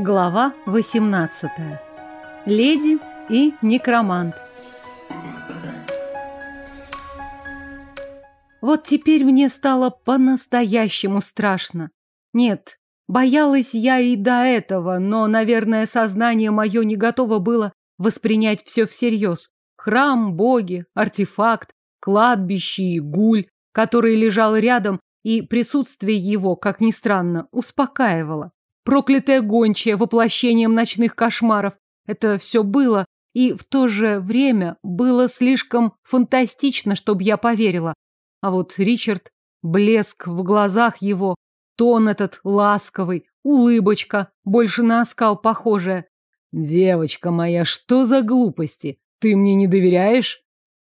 Глава 18. Леди и некромант. Вот теперь мне стало по-настоящему страшно. Нет, боялась я и до этого, но, наверное, сознание мое не готово было воспринять все всерьез. Храм, боги, артефакт, кладбище и гуль, который лежал рядом, и присутствие его, как ни странно, успокаивало. Проклятая гончая воплощением ночных кошмаров. Это все было, и в то же время было слишком фантастично, чтобы я поверила. А вот Ричард, блеск в глазах его, тон этот ласковый, улыбочка, больше на оскал похожая. «Девочка моя, что за глупости? Ты мне не доверяешь?»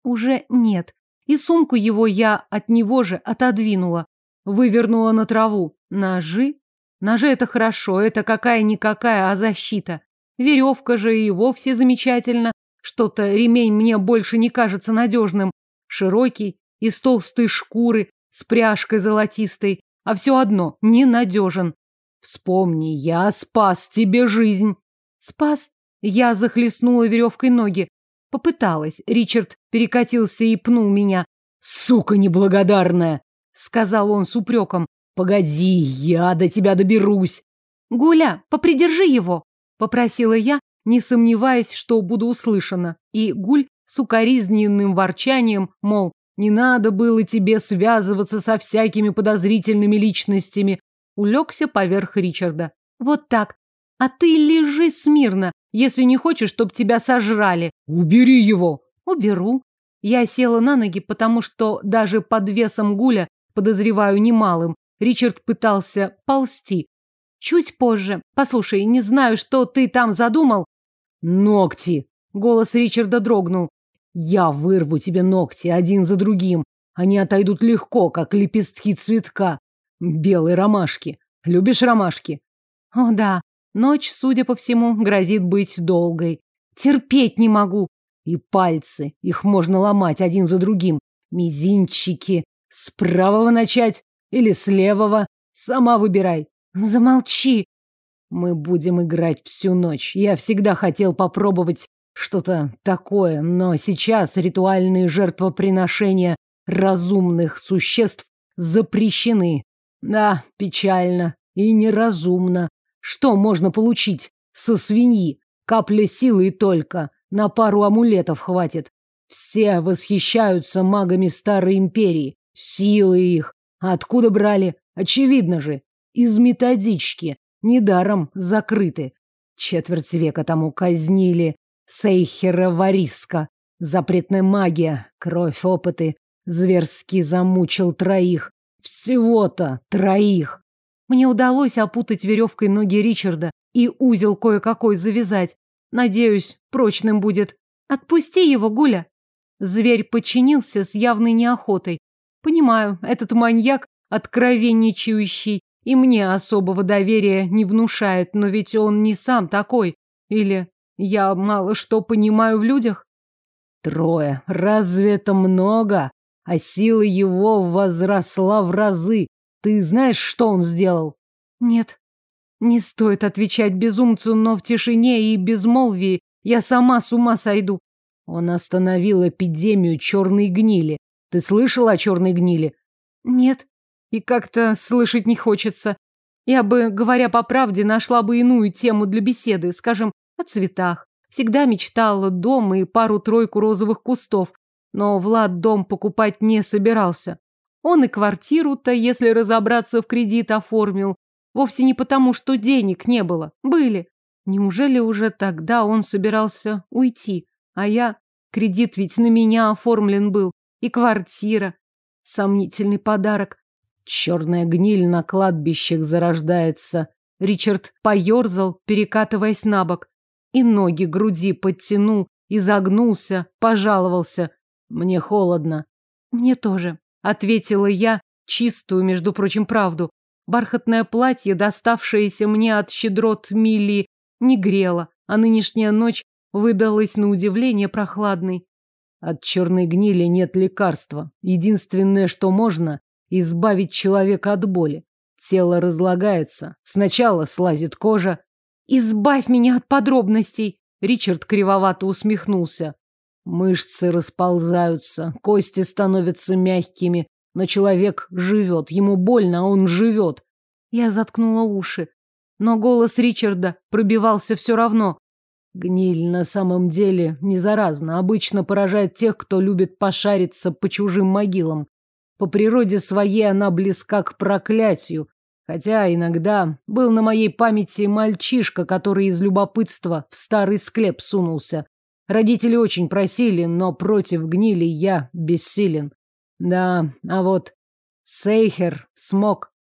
«Уже нет. И сумку его я от него же отодвинула. Вывернула на траву. Ножи? Ножи это хорошо, это какая-никакая, а защита. Веревка же и вовсе замечательно. Что-то ремень мне больше не кажется надежным. Широкий, из толстой шкуры, с пряжкой золотистой. А все одно ненадежен. Вспомни, я спас тебе жизнь. Спас? Я захлестнула веревкой ноги. Попыталась. Ричард перекатился и пнул меня. Сука неблагодарная! сказал он с упреком. Погоди, я до тебя доберусь. Гуля, попридержи его, попросила я, не сомневаясь, что буду услышана. И Гуль с укоризненным ворчанием, мол, не надо было тебе связываться со всякими подозрительными личностями, улегся поверх Ричарда. Вот так. А ты лежи смирно, если не хочешь, чтоб тебя сожрали. Убери его. Уберу. Я села на ноги, потому что даже под весом Гуля подозреваю, немалым, Ричард пытался ползти. Чуть позже. Послушай, не знаю, что ты там задумал. Ногти. Голос Ричарда дрогнул. Я вырву тебе ногти один за другим. Они отойдут легко, как лепестки цветка. Белые ромашки. Любишь ромашки? О, да. Ночь, судя по всему, грозит быть долгой. Терпеть не могу. И пальцы. Их можно ломать один за другим. Мизинчики. С правого начать или с левого? Сама выбирай. Замолчи. Мы будем играть всю ночь. Я всегда хотел попробовать что-то такое, но сейчас ритуальные жертвоприношения разумных существ запрещены. Да, печально и неразумно. Что можно получить со свиньи? Капля силы и только. На пару амулетов хватит. Все восхищаются магами Старой Империи. Силы их. Откуда брали? Очевидно же. Из методички. Недаром закрыты. Четверть века тому казнили Сейхера Вариска. Запретная магия, кровь, опыты. Зверски замучил троих. Всего-то троих. Мне удалось опутать веревкой ноги Ричарда и узел кое-какой завязать. Надеюсь, прочным будет. Отпусти его, Гуля. Зверь подчинился с явной неохотой. Понимаю, этот маньяк, откровенничающий, и мне особого доверия не внушает, но ведь он не сам такой. Или я мало что понимаю в людях? Трое. Разве это много? А сила его возросла в разы. Ты знаешь, что он сделал? Нет. Не стоит отвечать безумцу, но в тишине и безмолвии я сама с ума сойду. Он остановил эпидемию черной гнили. Ты слышал о черной гнили? Нет. И как-то слышать не хочется. Я бы, говоря по правде, нашла бы иную тему для беседы, скажем, о цветах. Всегда мечтала дом и пару-тройку розовых кустов, но Влад дом покупать не собирался. Он и квартиру-то, если разобраться, в кредит оформил. Вовсе не потому, что денег не было. Были. Неужели уже тогда он собирался уйти? А я... Кредит ведь на меня оформлен был. И квартира. Сомнительный подарок. Черная гниль на кладбищах зарождается. Ричард поерзал, перекатываясь на бок. И ноги груди подтянул, изогнулся, пожаловался. Мне холодно. Мне тоже, ответила я, чистую, между прочим, правду. Бархатное платье, доставшееся мне от щедрот Милли, не грело, а нынешняя ночь выдалась на удивление прохладной. От черной гнили нет лекарства. Единственное, что можно, избавить человека от боли. Тело разлагается. Сначала слазит кожа. Избавь меня от подробностей. Ричард кривовато усмехнулся. Мышцы расползаются, кости становятся мягкими, но человек живет, ему больно, а он живет. Я заткнула уши, но голос Ричарда пробивался все равно. Гниль на самом деле не заразна, обычно поражает тех, кто любит пошариться по чужим могилам. По природе своей она близка к проклятию, хотя иногда был на моей памяти мальчишка, который из любопытства в старый склеп сунулся. Родители очень просили, но против гнили я бессилен. Да, а вот Сейхер смог.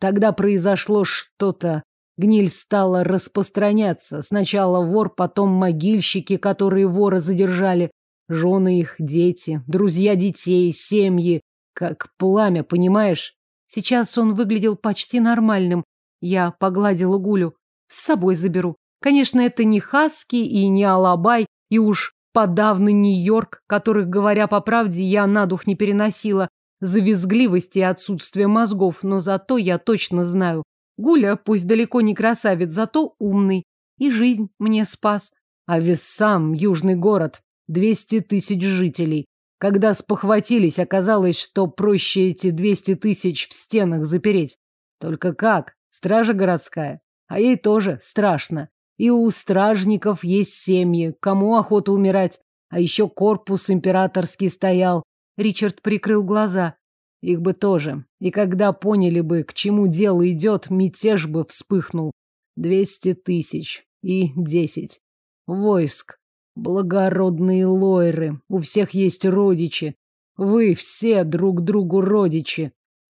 Тогда произошло что-то Гниль стала распространяться. Сначала вор, потом могильщики, которые вора задержали. Жены их, дети, друзья детей, семьи. Как пламя, понимаешь? Сейчас он выглядел почти нормальным. Я погладила Гулю. С собой заберу. Конечно, это не Хаски и не Алабай, и уж подавно Нью-Йорк, которых, говоря по правде, я на дух не переносила за визгливость и отсутствие мозгов, но зато я точно знаю, Гуля, пусть далеко не красавец, зато умный. И жизнь мне спас. А Вессам — южный город. Двести тысяч жителей. Когда спохватились, оказалось, что проще эти двести тысяч в стенах запереть. Только как? Стража городская. А ей тоже страшно. И у стражников есть семьи. Кому охота умирать? А еще корпус императорский стоял. Ричард прикрыл глаза. Их бы тоже. И когда поняли бы, к чему дело идет, мятеж бы вспыхнул. Двести тысяч и десять. Войск. Благородные лойры. У всех есть родичи. Вы все друг другу родичи.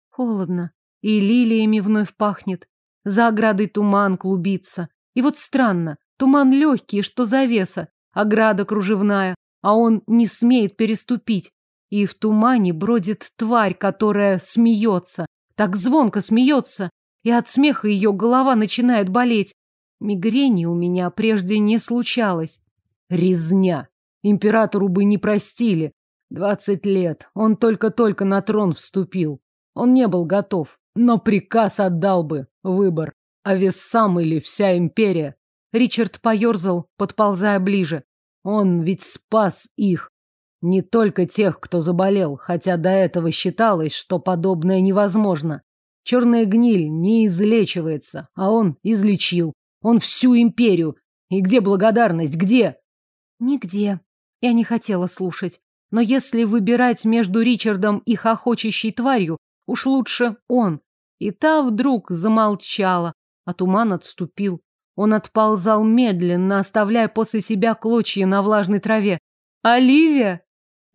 Холодно. И лилиями вновь пахнет. За оградой туман клубится. И вот странно. Туман легкий, что завеса. Ограда кружевная. А он не смеет переступить. И в тумане бродит тварь, которая смеется. Так звонко смеется. И от смеха ее голова начинает болеть. Мигрени у меня прежде не случалось. Резня. Императору бы не простили. Двадцать лет. Он только-только на трон вступил. Он не был готов. Но приказ отдал бы. Выбор. А вес сам или вся империя. Ричард поерзал, подползая ближе. Он ведь спас их. Не только тех, кто заболел, хотя до этого считалось, что подобное невозможно. Черная гниль не излечивается, а он излечил. Он всю империю. И где благодарность? Где? Нигде. Я не хотела слушать. Но если выбирать между Ричардом и хохочущей тварью, уж лучше он. И та вдруг замолчала, а туман отступил. Он отползал медленно, оставляя после себя клочья на влажной траве. «Оливия!»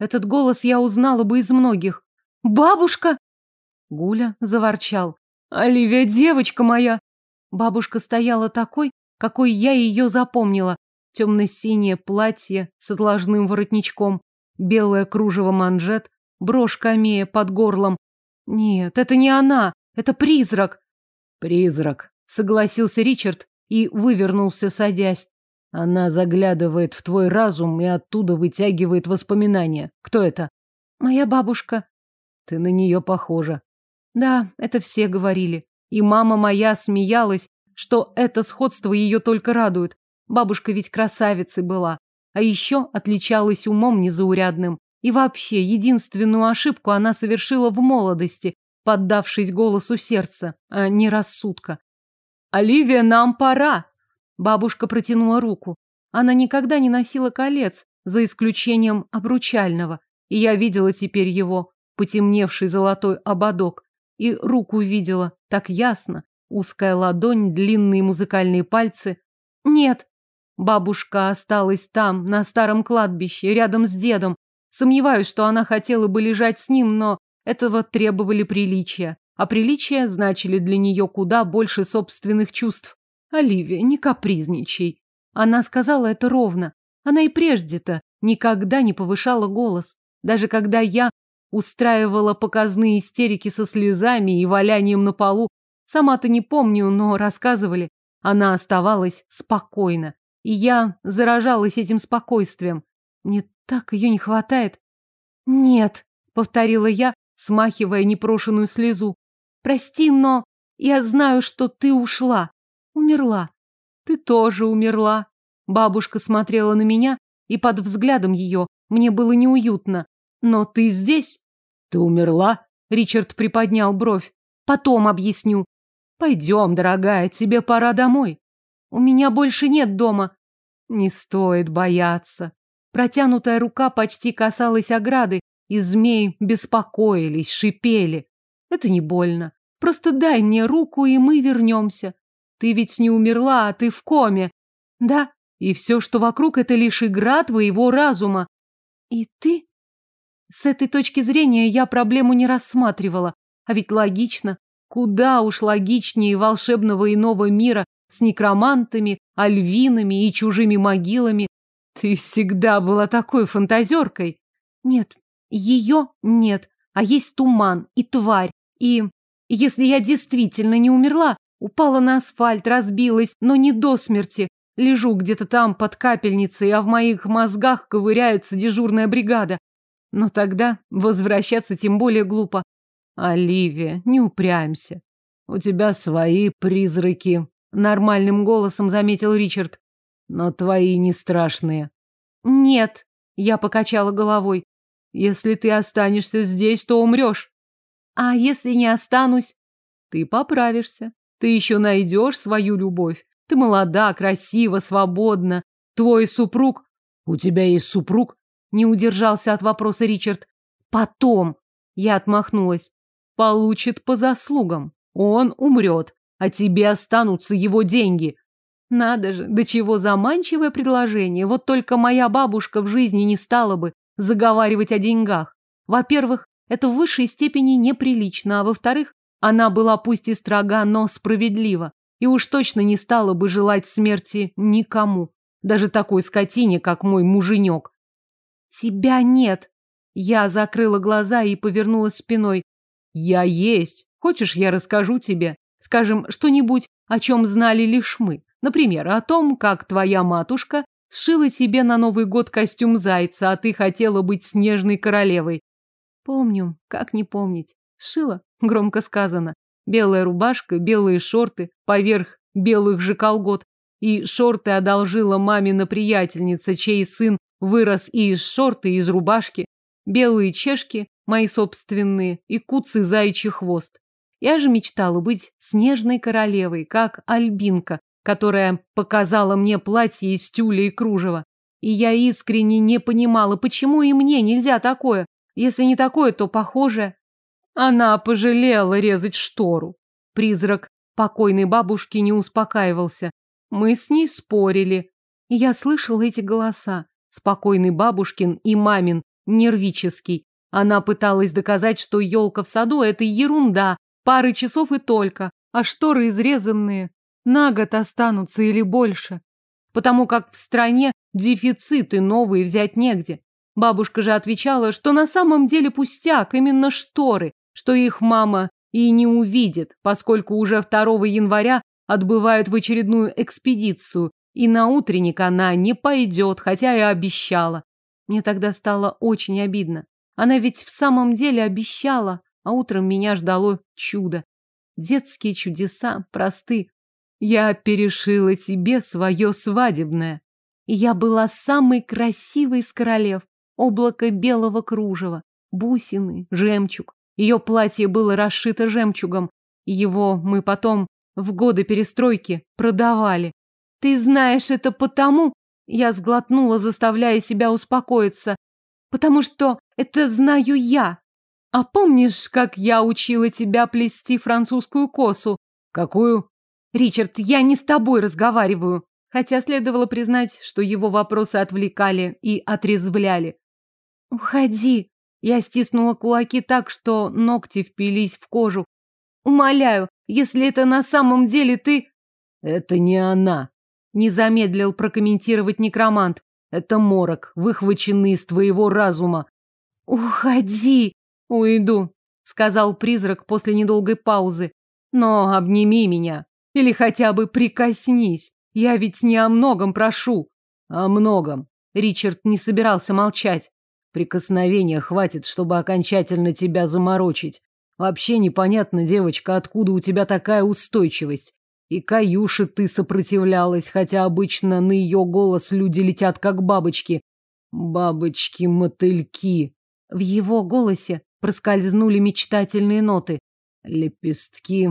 Этот голос я узнала бы из многих. «Бабушка!» Гуля заворчал. «Оливия, девочка моя!» Бабушка стояла такой, какой я ее запомнила. Темно-синее платье с отложным воротничком, белое кружево манжет, брошь камея под горлом. Нет, это не она, это призрак. Призрак, согласился Ричард и вывернулся, садясь. Она заглядывает в твой разум и оттуда вытягивает воспоминания. Кто это? Моя бабушка. Ты на нее похожа. Да, это все говорили. И мама моя смеялась, что это сходство ее только радует. Бабушка ведь красавицей была. А еще отличалась умом незаурядным. И вообще, единственную ошибку она совершила в молодости, поддавшись голосу сердца, а не рассудка. «Оливия, нам пора!» Бабушка протянула руку. Она никогда не носила колец, за исключением обручального, и я видела теперь его, потемневший золотой ободок, и руку видела так ясно, узкая ладонь, длинные музыкальные пальцы. Нет, бабушка осталась там, на старом кладбище, рядом с дедом. Сомневаюсь, что она хотела бы лежать с ним, но этого требовали приличия, а приличия значили для нее куда больше собственных чувств. Оливия, не капризничай. Она сказала это ровно. Она и прежде-то никогда не повышала голос. Даже когда я устраивала показные истерики со слезами и валянием на полу, сама-то не помню, но рассказывали, она оставалась спокойна. И я заражалась этим спокойствием. Мне так ее не хватает. Нет, повторила я, смахивая непрошенную слезу. Прости, но я знаю, что ты ушла. Умерла. Ты тоже умерла. Бабушка смотрела на меня, и под взглядом ее мне было неуютно. Но ты здесь? Ты умерла? Ричард приподнял бровь. Потом объясню. Пойдем, дорогая, тебе пора домой. У меня больше нет дома. Не стоит бояться. Протянутая рука почти касалась ограды, и змеи беспокоились, шипели. Это не больно. Просто дай мне руку, и мы вернемся. Ты ведь не умерла, а ты в коме. Да, и все, что вокруг, это лишь игра твоего разума. И ты? С этой точки зрения я проблему не рассматривала. А ведь логично. Куда уж логичнее волшебного иного мира с некромантами, альвинами и чужими могилами. Ты всегда была такой фантазеркой. Нет, ее нет, а есть туман и тварь. И если я действительно не умерла, упала на асфальт, разбилась, но не до смерти, лежу где-то там под капельницей, а в моих мозгах ковыряется дежурная бригада. Но тогда возвращаться тем более глупо. Оливия, не упрямься. У тебя свои призраки, нормальным голосом заметил Ричард. Но твои не страшные. Нет, я покачала головой. Если ты останешься здесь, то умрешь. А если не останусь? Ты поправишься. Ты еще найдешь свою любовь. Ты молода, красива, свободна. Твой супруг... У тебя есть супруг? Не удержался от вопроса Ричард. Потом. Я отмахнулась. Получит по заслугам. Он умрет а тебе останутся его деньги. Надо же, до чего заманчивое предложение. Вот только моя бабушка в жизни не стала бы заговаривать о деньгах. Во-первых, это в высшей степени неприлично, а во-вторых, она была пусть и строга, но справедлива, и уж точно не стала бы желать смерти никому, даже такой скотине, как мой муженек. Тебя нет. Я закрыла глаза и повернулась спиной. Я есть. Хочешь, я расскажу тебе? Скажем, что-нибудь, о чем знали лишь мы. Например, о том, как твоя матушка сшила тебе на Новый год костюм зайца, а ты хотела быть снежной королевой. Помню, как не помнить. Сшила, громко сказано. Белая рубашка, белые шорты, поверх белых же колгот. И шорты одолжила мамина приятельница, чей сын вырос и из шорты, и из рубашки. Белые чешки, мои собственные, и куцый заячий хвост. Я же мечтала быть снежной королевой, как Альбинка, которая показала мне платье из тюля и кружева. И я искренне не понимала, почему и мне нельзя такое. Если не такое, то похожее. Она пожалела резать штору. Призрак покойной бабушки не успокаивался. Мы с ней спорили. Я слышала эти голоса. Спокойный бабушкин и мамин, нервический. Она пыталась доказать, что елка в саду – это ерунда, Пары часов и только, а шторы изрезанные на год останутся или больше. Потому как в стране дефициты новые взять негде. Бабушка же отвечала, что на самом деле пустяк, именно шторы, что их мама и не увидит, поскольку уже 2 января отбывают в очередную экспедицию, и на утренник она не пойдет, хотя и обещала. Мне тогда стало очень обидно. Она ведь в самом деле обещала, а утром меня ждало чудо. Детские чудеса просты. Я перешила тебе свое свадебное. Я была самой красивой из королев. Облако белого кружева, бусины, жемчуг. Ее платье было расшито жемчугом. Его мы потом, в годы перестройки, продавали. Ты знаешь это потому... Я сглотнула, заставляя себя успокоиться. Потому что это знаю я. А помнишь, как я учила тебя плести французскую косу? Какую? Ричард, я не с тобой разговариваю. Хотя следовало признать, что его вопросы отвлекали и отрезвляли. Уходи. Я стиснула кулаки так, что ногти впились в кожу. Умоляю, если это на самом деле ты... Это не она. Не замедлил прокомментировать некромант. Это морок, выхваченный из твоего разума. Уходи. «Уйду», — сказал призрак после недолгой паузы. «Но обними меня. Или хотя бы прикоснись. Я ведь не о многом прошу». «О многом». Ричард не собирался молчать. Прикосновения хватит, чтобы окончательно тебя заморочить. Вообще непонятно, девочка, откуда у тебя такая устойчивость. И Каюше ты сопротивлялась, хотя обычно на ее голос люди летят как бабочки. Бабочки-мотыльки. В его голосе проскользнули мечтательные ноты. Лепестки,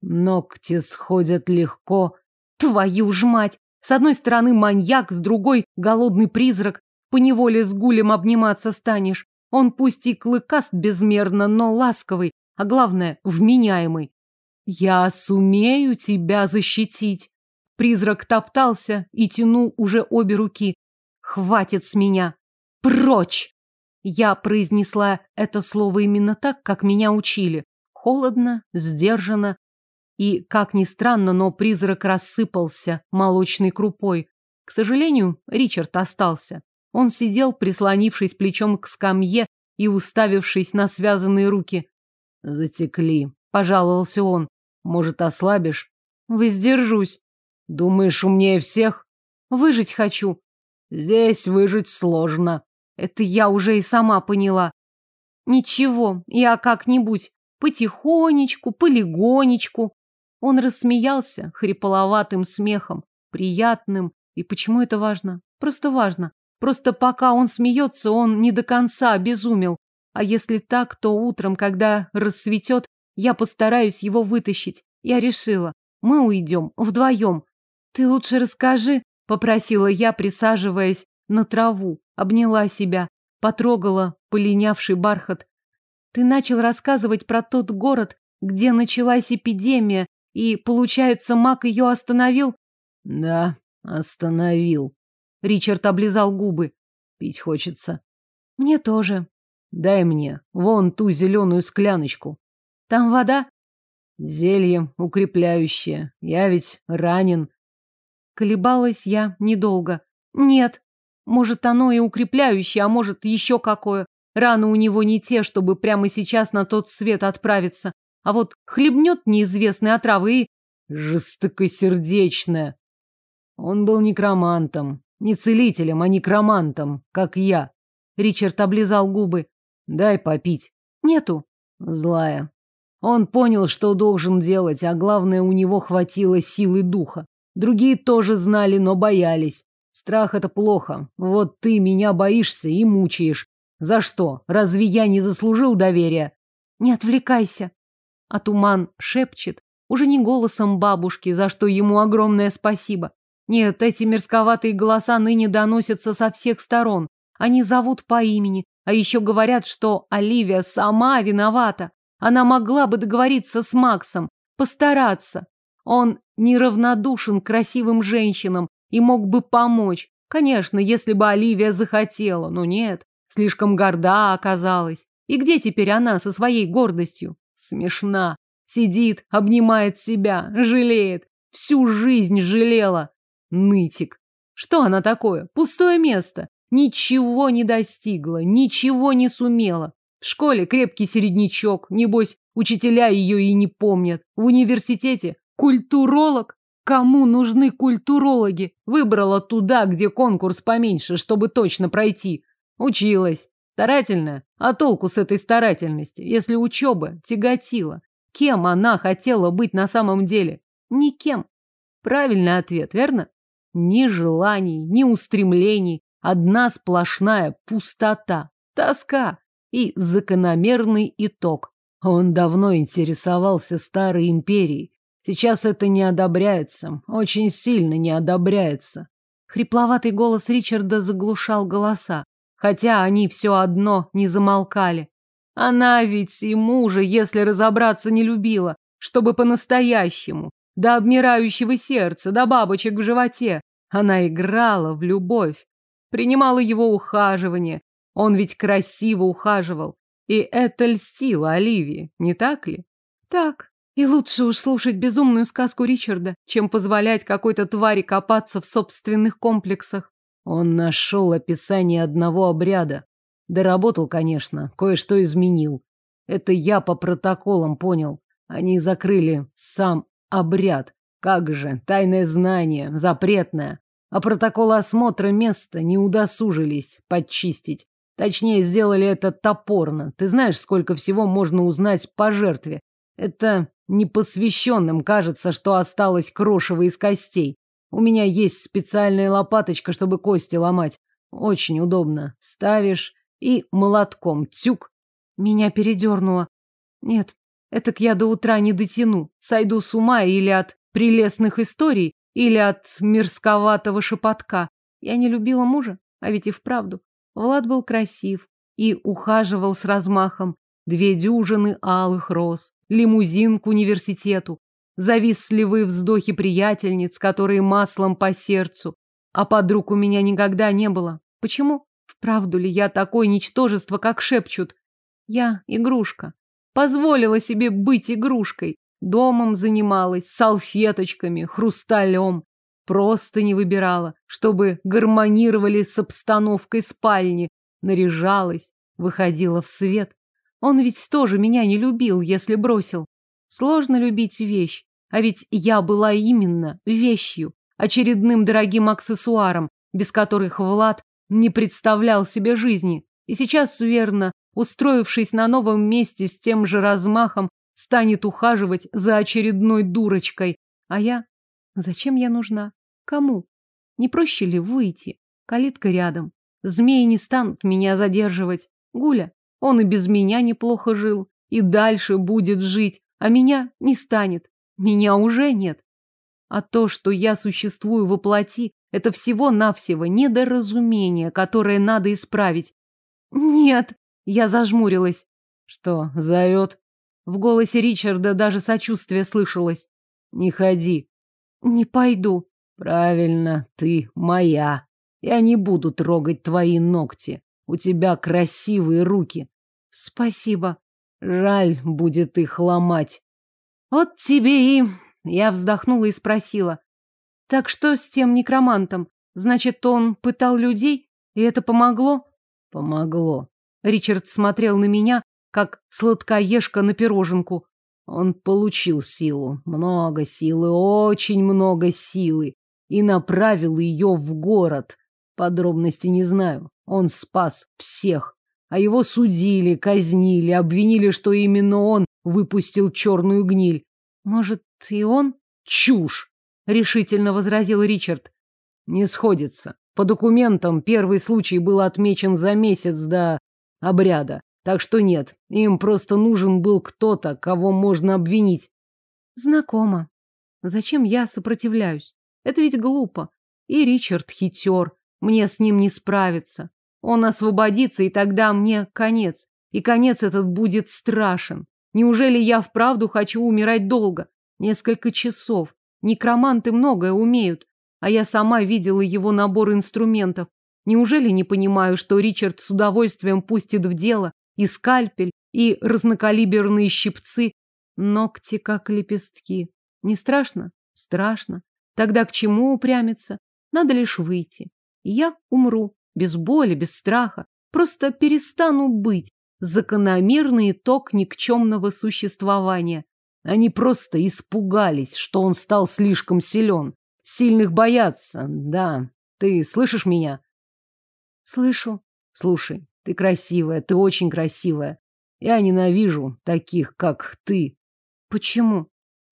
ногти сходят легко. Твою ж мать! С одной стороны маньяк, с другой голодный призрак. По неволе с гулем обниматься станешь. Он пусть и клыкаст безмерно, но ласковый, а главное, вменяемый. Я сумею тебя защитить. Призрак топтался и тянул уже обе руки. Хватит с меня. Прочь! Я произнесла это слово именно так, как меня учили. Холодно, сдержанно. И, как ни странно, но призрак рассыпался молочной крупой. К сожалению, Ричард остался. Он сидел, прислонившись плечом к скамье и уставившись на связанные руки. Затекли, пожаловался он. Может, ослабишь? Воздержусь. Думаешь, умнее всех? Выжить хочу. Здесь выжить сложно. Это я уже и сама поняла. Ничего, я как-нибудь, потихонечку, полигонечку. Он рассмеялся хрипловатым смехом, приятным. И почему это важно? Просто важно. Просто пока он смеется, он не до конца обезумел. А если так, то утром, когда рассветет, я постараюсь его вытащить. Я решила. Мы уйдем вдвоем. Ты лучше расскажи, попросила я, присаживаясь на траву. Обняла себя, потрогала полинявший бархат. Ты начал рассказывать про тот город, где началась эпидемия, и, получается, маг ее остановил? Да, остановил. Ричард облизал губы. Пить хочется. Мне тоже. Дай мне вон ту зеленую скляночку. Там вода? Зелье укрепляющее. Я ведь ранен. Колебалась я недолго. Нет. Может, оно и укрепляющее, а может, еще какое. Раны у него не те, чтобы прямо сейчас на тот свет отправиться. А вот хлебнет неизвестной отравы и... Жестокосердечная. Он был некромантом. Не целителем, а некромантом, как я. Ричард облизал губы. Дай попить. Нету. Злая. Он понял, что должен делать, а главное, у него хватило силы духа. Другие тоже знали, но боялись. Страх — это плохо. Вот ты меня боишься и мучаешь. За что? Разве я не заслужил доверия? Не отвлекайся. А туман шепчет, уже не голосом бабушки, за что ему огромное спасибо. Нет, эти мерзковатые голоса ныне доносятся со всех сторон. Они зовут по имени, а еще говорят, что Оливия сама виновата. Она могла бы договориться с Максом, постараться. Он неравнодушен к красивым женщинам и мог бы помочь. Конечно, если бы Оливия захотела, но нет, слишком горда оказалась. И где теперь она со своей гордостью? Смешна. Сидит, обнимает себя, жалеет. Всю жизнь жалела. Нытик. Что она такое? Пустое место. Ничего не достигла, ничего не сумела. В школе крепкий середнячок, небось, учителя ее и не помнят. В университете культуролог. Кому нужны культурологи? Выбрала туда, где конкурс поменьше, чтобы точно пройти. Училась. Старательная. А толку с этой старательности, если учеба тяготила? Кем она хотела быть на самом деле? Никем. Правильный ответ, верно? Ни желаний, ни устремлений. Одна сплошная пустота. Тоска и закономерный итог. Он давно интересовался старой империей. Сейчас это не одобряется, очень сильно не одобряется. Хрипловатый голос Ричарда заглушал голоса, хотя они все одно не замолкали. Она ведь и мужа, если разобраться, не любила, чтобы по-настоящему, до обмирающего сердца, до бабочек в животе. Она играла в любовь, принимала его ухаживание, он ведь красиво ухаживал. И это льстило Оливии, не так ли? Так. И лучше уж слушать безумную сказку Ричарда, чем позволять какой-то твари копаться в собственных комплексах. Он нашел описание одного обряда. Доработал, конечно, кое-что изменил. Это я по протоколам понял. Они закрыли сам обряд. Как же, тайное знание, запретное. А протокол осмотра места не удосужились подчистить. Точнее, сделали это топорно. Ты знаешь, сколько всего можно узнать по жертве? Это непосвященным кажется, что осталось крошево из костей. У меня есть специальная лопаточка, чтобы кости ломать. Очень удобно. Ставишь и молотком тюк. Меня передернуло. Нет, этак я до утра не дотяну. Сойду с ума или от прелестных историй, или от мирсковатого шепотка. Я не любила мужа, а ведь и вправду. Влад был красив и ухаживал с размахом. Две дюжины алых роз, лимузин к университету, завистливые вздохи приятельниц, которые маслом по сердцу. А подруг у меня никогда не было. Почему? Вправду ли я такое ничтожество, как шепчут? Я игрушка. Позволила себе быть игрушкой. Домом занималась, салфеточками, хрусталем. Просто не выбирала, чтобы гармонировали с обстановкой спальни. Наряжалась, выходила в свет. Он ведь тоже меня не любил, если бросил. Сложно любить вещь. А ведь я была именно вещью, очередным дорогим аксессуаром, без которых Влад не представлял себе жизни. И сейчас, верно, устроившись на новом месте с тем же размахом, станет ухаживать за очередной дурочкой. А я? Зачем я нужна? Кому? Не проще ли выйти? Калитка рядом. Змеи не станут меня задерживать. Гуля, он и без меня неплохо жил, и дальше будет жить, а меня не станет. Меня уже нет. А то, что я существую во плоти, это всего-навсего недоразумение, которое надо исправить. Нет, я зажмурилась. Что, зовет? В голосе Ричарда даже сочувствие слышалось. Не ходи. Не пойду. Правильно, ты моя. Я не буду трогать твои ногти. У тебя красивые руки. Спасибо. Жаль будет их ломать. Вот тебе и... Я вздохнула и спросила. Так что с тем некромантом? Значит, он пытал людей, и это помогло? Помогло. Ричард смотрел на меня, как сладкоежка на пироженку. Он получил силу, много силы, очень много силы, и направил ее в город. Подробности не знаю. Он спас всех. А его судили, казнили, обвинили, что именно он выпустил черную гниль. Может, и он? Чушь! Решительно возразил Ричард. Не сходится. По документам первый случай был отмечен за месяц до обряда. Так что нет, им просто нужен был кто-то, кого можно обвинить. Знакомо. Зачем я сопротивляюсь? Это ведь глупо. И Ричард хитер. Мне с ним не справиться. Он освободится, и тогда мне конец. И конец этот будет страшен. Неужели я вправду хочу умирать долго? Несколько часов. Некроманты многое умеют. А я сама видела его набор инструментов. Неужели не понимаю, что Ричард с удовольствием пустит в дело и скальпель, и разнокалиберные щипцы, ногти как лепестки? Не страшно? Страшно. Тогда к чему упрямиться? Надо лишь выйти. Я умру. Без боли, без страха. Просто перестану быть. Закономерный итог никчемного существования. Они просто испугались, что он стал слишком силен. Сильных боятся, да. Ты слышишь меня? Слышу. Слушай, ты красивая, ты очень красивая. Я ненавижу таких, как ты. Почему?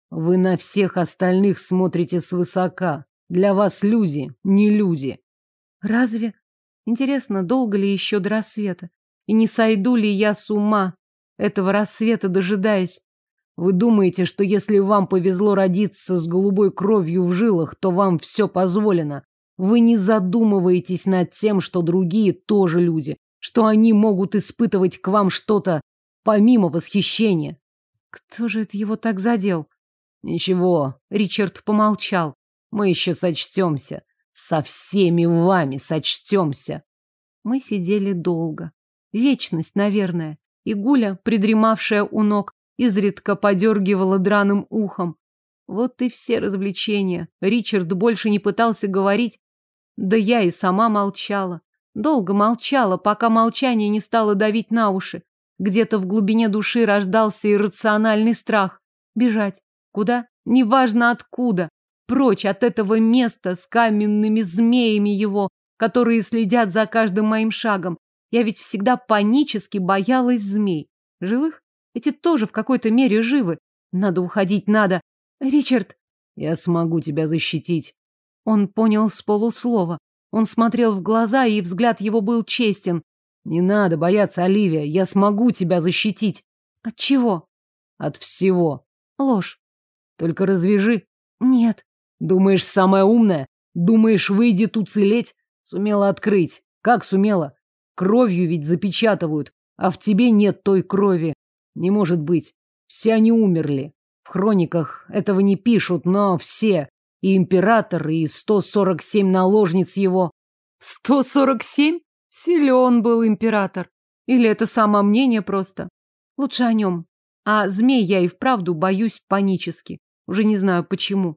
Вы на всех остальных смотрите свысока. Для вас люди, не люди. Разве? Интересно, долго ли еще до рассвета? И не сойду ли я с ума, этого рассвета дожидаясь? Вы думаете, что если вам повезло родиться с голубой кровью в жилах, то вам все позволено? Вы не задумываетесь над тем, что другие тоже люди, что они могут испытывать к вам что-то помимо восхищения. Кто же это его так задел? Ничего, Ричард помолчал. Мы еще сочтемся. Со всеми вами сочтемся. Мы сидели долго. Вечность, наверное. И Гуля, придремавшая у ног, изредка подергивала драным ухом. Вот и все развлечения. Ричард больше не пытался говорить, да я и сама молчала. Долго молчала, пока молчание не стало давить на уши. Где-то в глубине души рождался иррациональный страх. Бежать. Куда? Неважно откуда. Прочь от этого места с каменными змеями его, которые следят за каждым моим шагом. Я ведь всегда панически боялась змей. Живых? Эти тоже в какой-то мере живы. Надо уходить, надо. Ричард, я смогу тебя защитить. Он понял с полуслова. Он смотрел в глаза, и взгляд его был честен. Не надо бояться, Оливия, я смогу тебя защитить. От чего? От всего. Ложь. Только развяжи. Нет. Думаешь, самая умная? Думаешь, выйдет уцелеть? Сумела открыть. Как сумела? Кровью ведь запечатывают, а в тебе нет той крови. Не может быть. Все они умерли. В хрониках этого не пишут, но все. И император, и 147 наложниц его. 147? Силен был император. Или это самомнение просто? Лучше о нем. А змей я и вправду боюсь панически. Уже не знаю почему.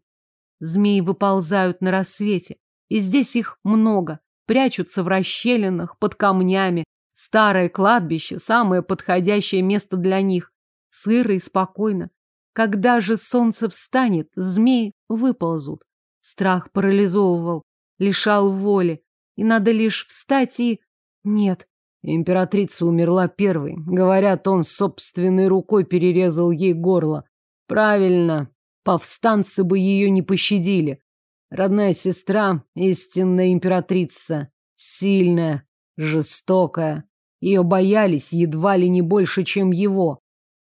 Змеи выползают на рассвете. И здесь их много. Прячутся в расщелинах, под камнями. Старое кладбище – самое подходящее место для них. Сыро и спокойно. Когда же солнце встанет, змеи выползут. Страх парализовывал, лишал воли. И надо лишь встать и... Нет. Императрица умерла первой. Говорят, он собственной рукой перерезал ей горло. Правильно. Повстанцы бы ее не пощадили. Родная сестра, истинная императрица. Сильная, жестокая. Ее боялись едва ли не больше, чем его.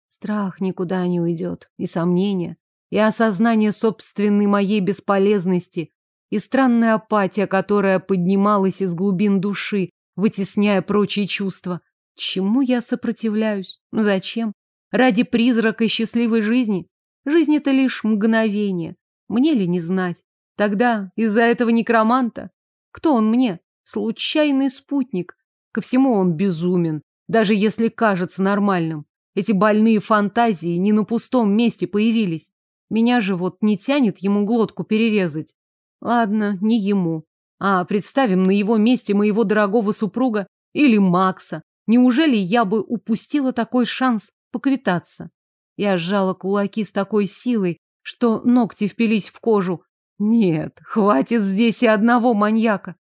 Страх никуда не уйдет. И сомнения, и осознание собственной моей бесполезности, и странная апатия, которая поднималась из глубин души, вытесняя прочие чувства. Чему я сопротивляюсь? Зачем? Ради призрака счастливой жизни? Жизнь — это лишь мгновение. Мне ли не знать? Тогда из-за этого некроманта? Кто он мне? Случайный спутник. Ко всему он безумен, даже если кажется нормальным. Эти больные фантазии не на пустом месте появились. Меня же вот не тянет ему глотку перерезать. Ладно, не ему. А представим на его месте моего дорогого супруга или Макса. Неужели я бы упустила такой шанс поквитаться? Я сжала кулаки с такой силой, что ногти впились в кожу. Нет, хватит здесь и одного маньяка.